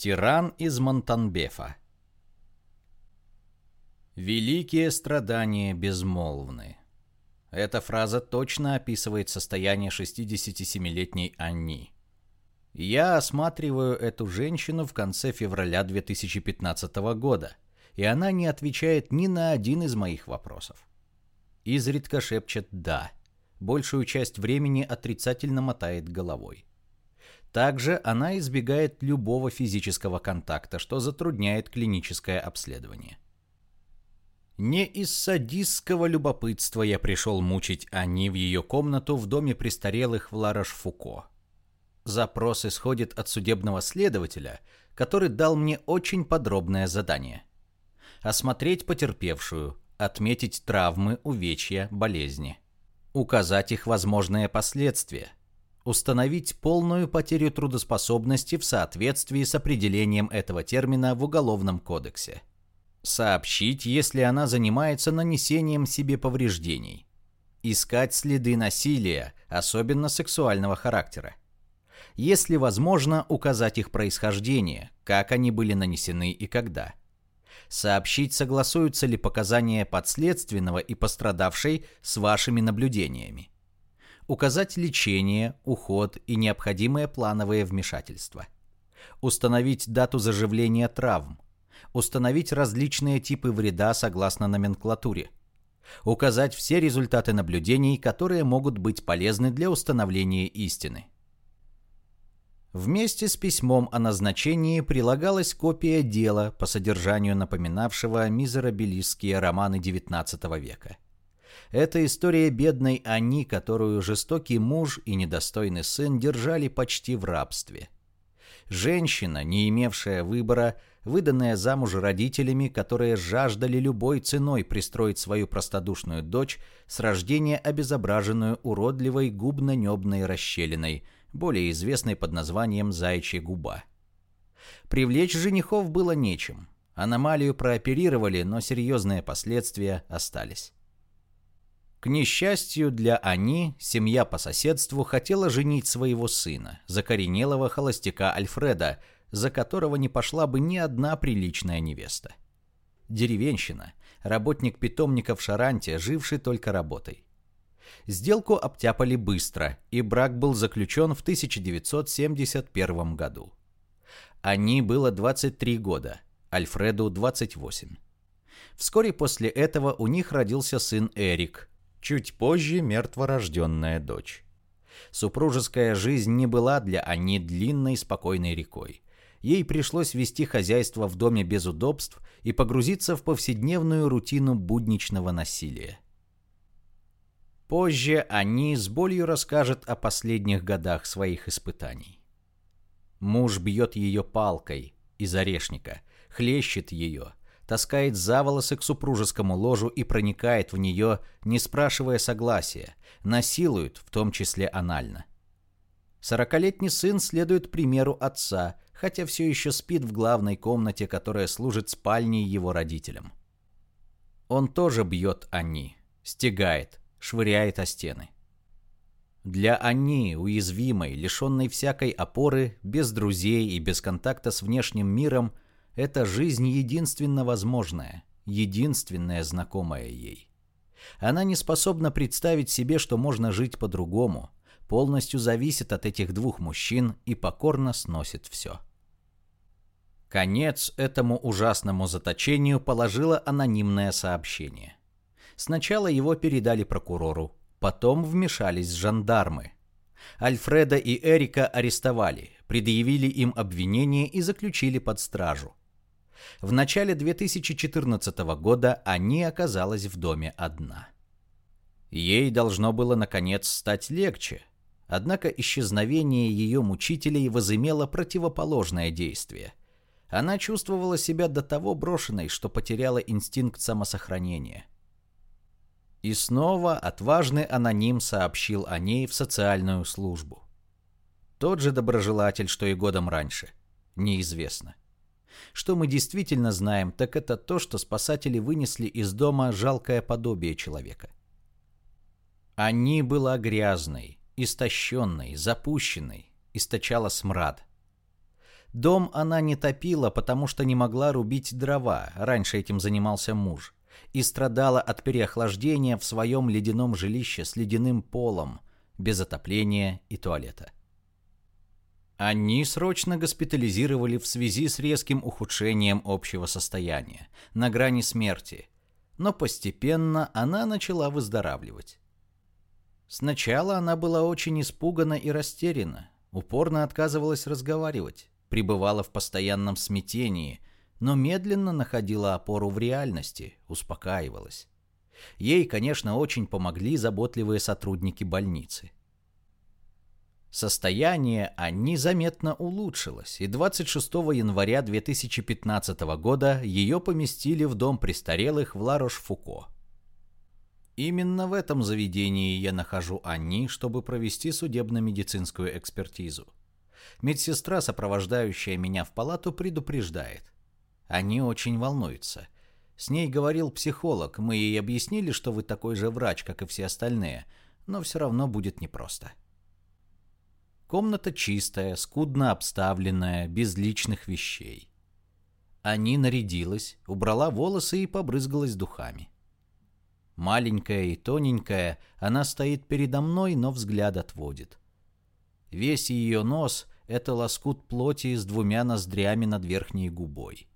Тиран из Монтанбефа Великие страдания безмолвны. Эта фраза точно описывает состояние 67-летней Анни. Я осматриваю эту женщину в конце февраля 2015 года, и она не отвечает ни на один из моих вопросов. Изредка шепчет «да», большую часть времени отрицательно мотает головой. Также она избегает любого физического контакта, что затрудняет клиническое обследование. Не из садистского любопытства я пришел мучить Ани в ее комнату в доме престарелых в Лараш-Фуко. Запрос исходит от судебного следователя, который дал мне очень подробное задание. Осмотреть потерпевшую, отметить травмы, увечья, болезни. Указать их возможные последствия. Установить полную потерю трудоспособности в соответствии с определением этого термина в Уголовном кодексе. Сообщить, если она занимается нанесением себе повреждений. Искать следы насилия, особенно сексуального характера если возможно, указать их происхождение, как они были нанесены и когда. Сообщить, согласуются ли показания подследственного и пострадавшей с вашими наблюдениями. Указать лечение, уход и необходимое плановое вмешательство. Установить дату заживления травм. Установить различные типы вреда согласно номенклатуре. Указать все результаты наблюдений, которые могут быть полезны для установления истины. Вместе с письмом о назначении прилагалась копия дела по содержанию напоминавшего мизерабилистские романы XIX века. Это история бедной Ани, которую жестокий муж и недостойный сын держали почти в рабстве. Женщина, не имевшая выбора, выданная замуж родителями, которые жаждали любой ценой пристроить свою простодушную дочь с рождения обезображенную уродливой губно-небной расщелиной – более известной под названием «Заячья губа». Привлечь женихов было нечем. Аномалию прооперировали, но серьезные последствия остались. К несчастью для Ани, семья по соседству хотела женить своего сына, закоренелого холостяка Альфреда, за которого не пошла бы ни одна приличная невеста. Деревенщина, работник питомника в Шаранте, живший только работой. Сделку обтяпали быстро, и брак был заключен в 1971 году. Они было 23 года, Альфреду 28. Вскоре после этого у них родился сын Эрик, чуть позже мертворожденная дочь. Супружеская жизнь не была для Ани длинной спокойной рекой. Ей пришлось вести хозяйство в доме без удобств и погрузиться в повседневную рутину будничного насилия. Позже они с болью расскажут о последних годах своих испытаний. Муж бьет ее палкой из орешника, хлещет ее, таскает за волосы к супружескому ложу и проникает в нее, не спрашивая согласия, насилует, в том числе анально. Сорокалетний сын следует примеру отца, хотя все еще спит в главной комнате, которая служит спальней его родителям. Он тоже бьет Анни, стегает, швыряет о стены. Для Анни, уязвимой, лишенной всякой опоры, без друзей и без контакта с внешним миром, эта жизнь единственно возможная, единственная знакомая ей. Она не способна представить себе, что можно жить по-другому, полностью зависит от этих двух мужчин и покорно сносит все. Конец этому ужасному заточению положило анонимное сообщение. Сначала его передали прокурору, потом вмешались жандармы. Альфреда и Эрика арестовали, предъявили им обвинение и заключили под стражу. В начале 2014 года они оказалась в доме одна. Ей должно было наконец стать легче, однако исчезновение ее мучителей возымело противоположное действие. Она чувствовала себя до того брошенной, что потеряла инстинкт самосохранения. И снова отважный аноним сообщил о ней в социальную службу. Тот же доброжелатель, что и годом раньше. Неизвестно. Что мы действительно знаем, так это то, что спасатели вынесли из дома жалкое подобие человека. Они была грязной, истощенной, запущенной, источала смрад. Дом она не топила, потому что не могла рубить дрова, раньше этим занимался муж, и страдала от переохлаждения в своем ледяном жилище с ледяным полом, без отопления и туалета. Они срочно госпитализировали в связи с резким ухудшением общего состояния, на грани смерти, но постепенно она начала выздоравливать. Сначала она была очень испугана и растеряна, упорно отказывалась разговаривать, пребывала в постоянном смятении, но медленно находила опору в реальности, успокаивалась. Ей, конечно, очень помогли заботливые сотрудники больницы. Состояние Анни заметно улучшилось, и 26 января 2015 года ее поместили в дом престарелых в Ларош-Фуко. Именно в этом заведении я нахожу Анни, чтобы провести судебно-медицинскую экспертизу. Медсестра, сопровождающая меня в палату, предупреждает. Они очень волнуются. С ней говорил психолог, мы ей объяснили, что вы такой же врач, как и все остальные, но все равно будет непросто. Комната чистая, скудно обставленная, без личных вещей. Они нарядилась, убрала волосы и побрызгалась духами. Маленькая и тоненькая, она стоит передо мной, но взгляд отводит. Весь ее нос — это лоскут плоти с двумя ноздрями над верхней губой.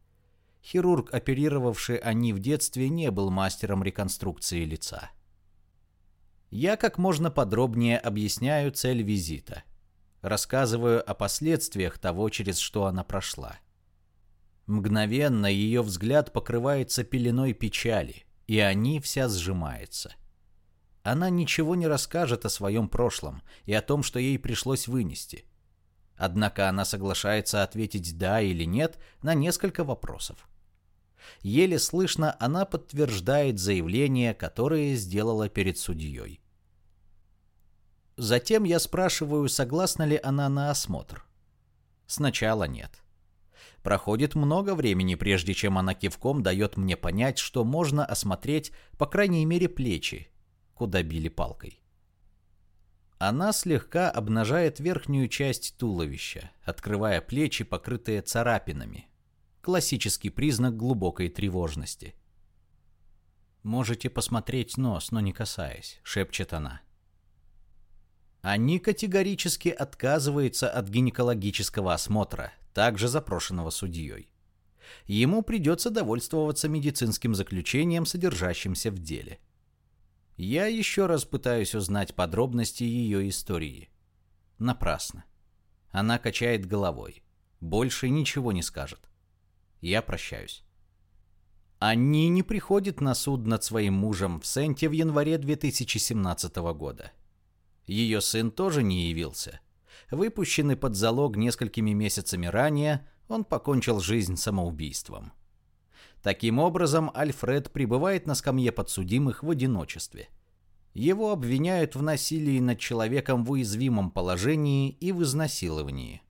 Хирург, оперировавший они в детстве, не был мастером реконструкции лица. Я как можно подробнее объясняю цель визита. Рассказываю о последствиях того, через что она прошла. Мгновенно ее взгляд покрывается пеленой печали, и они вся сжимается. Она ничего не расскажет о своем прошлом и о том, что ей пришлось вынести. Однако она соглашается ответить «да» или «нет» на несколько вопросов. Еле слышно, она подтверждает заявление, которое сделала перед судьей. Затем я спрашиваю, согласна ли она на осмотр. Сначала нет. Проходит много времени, прежде чем она кивком дает мне понять, что можно осмотреть, по крайней мере, плечи, куда били палкой. Она слегка обнажает верхнюю часть туловища, открывая плечи, покрытые царапинами, Классический признак глубокой тревожности. «Можете посмотреть нос, но не касаясь», — шепчет она. Они категорически отказываются от гинекологического осмотра, также запрошенного судьей. Ему придется довольствоваться медицинским заключением, содержащимся в деле. Я еще раз пытаюсь узнать подробности ее истории. Напрасно. Она качает головой. Больше ничего не скажет. Я прощаюсь. Анни не приходит на суд над своим мужем в Сенте в январе 2017 года. Ее сын тоже не явился. Выпущенный под залог несколькими месяцами ранее, он покончил жизнь самоубийством. Таким образом, Альфред пребывает на скамье подсудимых в одиночестве. Его обвиняют в насилии над человеком в уязвимом положении и в изнасиловании.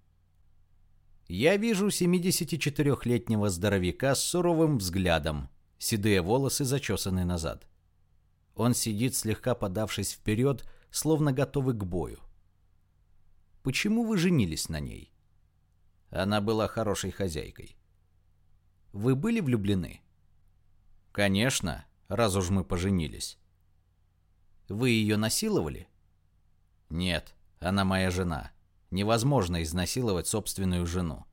Я вижу 74-летнего здоровяка с суровым взглядом, седые волосы зачесаны назад. Он сидит, слегка подавшись вперед, словно готовый к бою. Почему вы женились на ней? Она была хорошей хозяйкой. Вы были влюблены? Конечно, раз уж мы поженились. Вы ее насиловали? Нет, она моя жена. Невозможно изнасиловать собственную жену.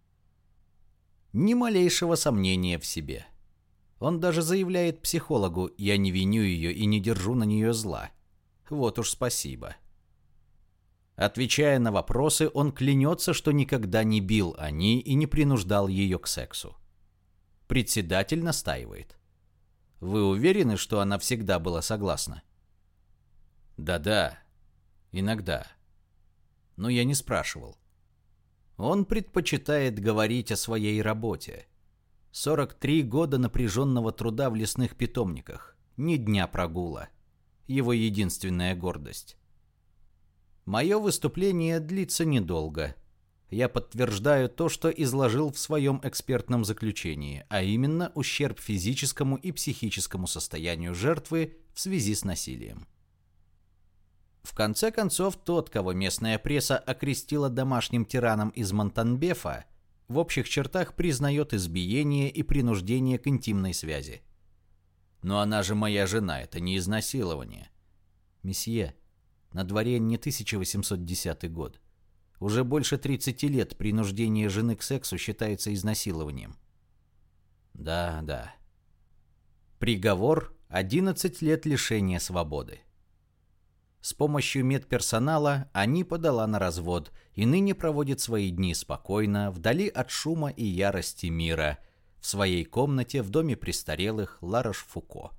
Ни малейшего сомнения в себе. Он даже заявляет психологу «я не виню ее и не держу на нее зла». Вот уж спасибо. Отвечая на вопросы, он клянется, что никогда не бил Ани и не принуждал ее к сексу. Председатель настаивает. Вы уверены, что она всегда была согласна? Да-да, иногда но я не спрашивал. Он предпочитает говорить о своей работе. 43 года напряженного труда в лесных питомниках, ни дня прогула. Его единственная гордость. Мое выступление длится недолго. Я подтверждаю то, что изложил в своем экспертном заключении, а именно ущерб физическому и психическому состоянию жертвы в связи с насилием. В конце концов, тот, кого местная пресса окрестила домашним тираном из Монтанбефа, в общих чертах признает избиение и принуждение к интимной связи. Но она же моя жена, это не изнасилование. Месье, на дворе не 1810 год. Уже больше 30 лет принуждение жены к сексу считается изнасилованием. Да, да. Приговор – 11 лет лишения свободы. С помощью медперсонала они подала на развод и ныне проводит свои дни спокойно, вдали от шума и ярости мира, в своей комнате в доме престарелых Ларош-Фуко.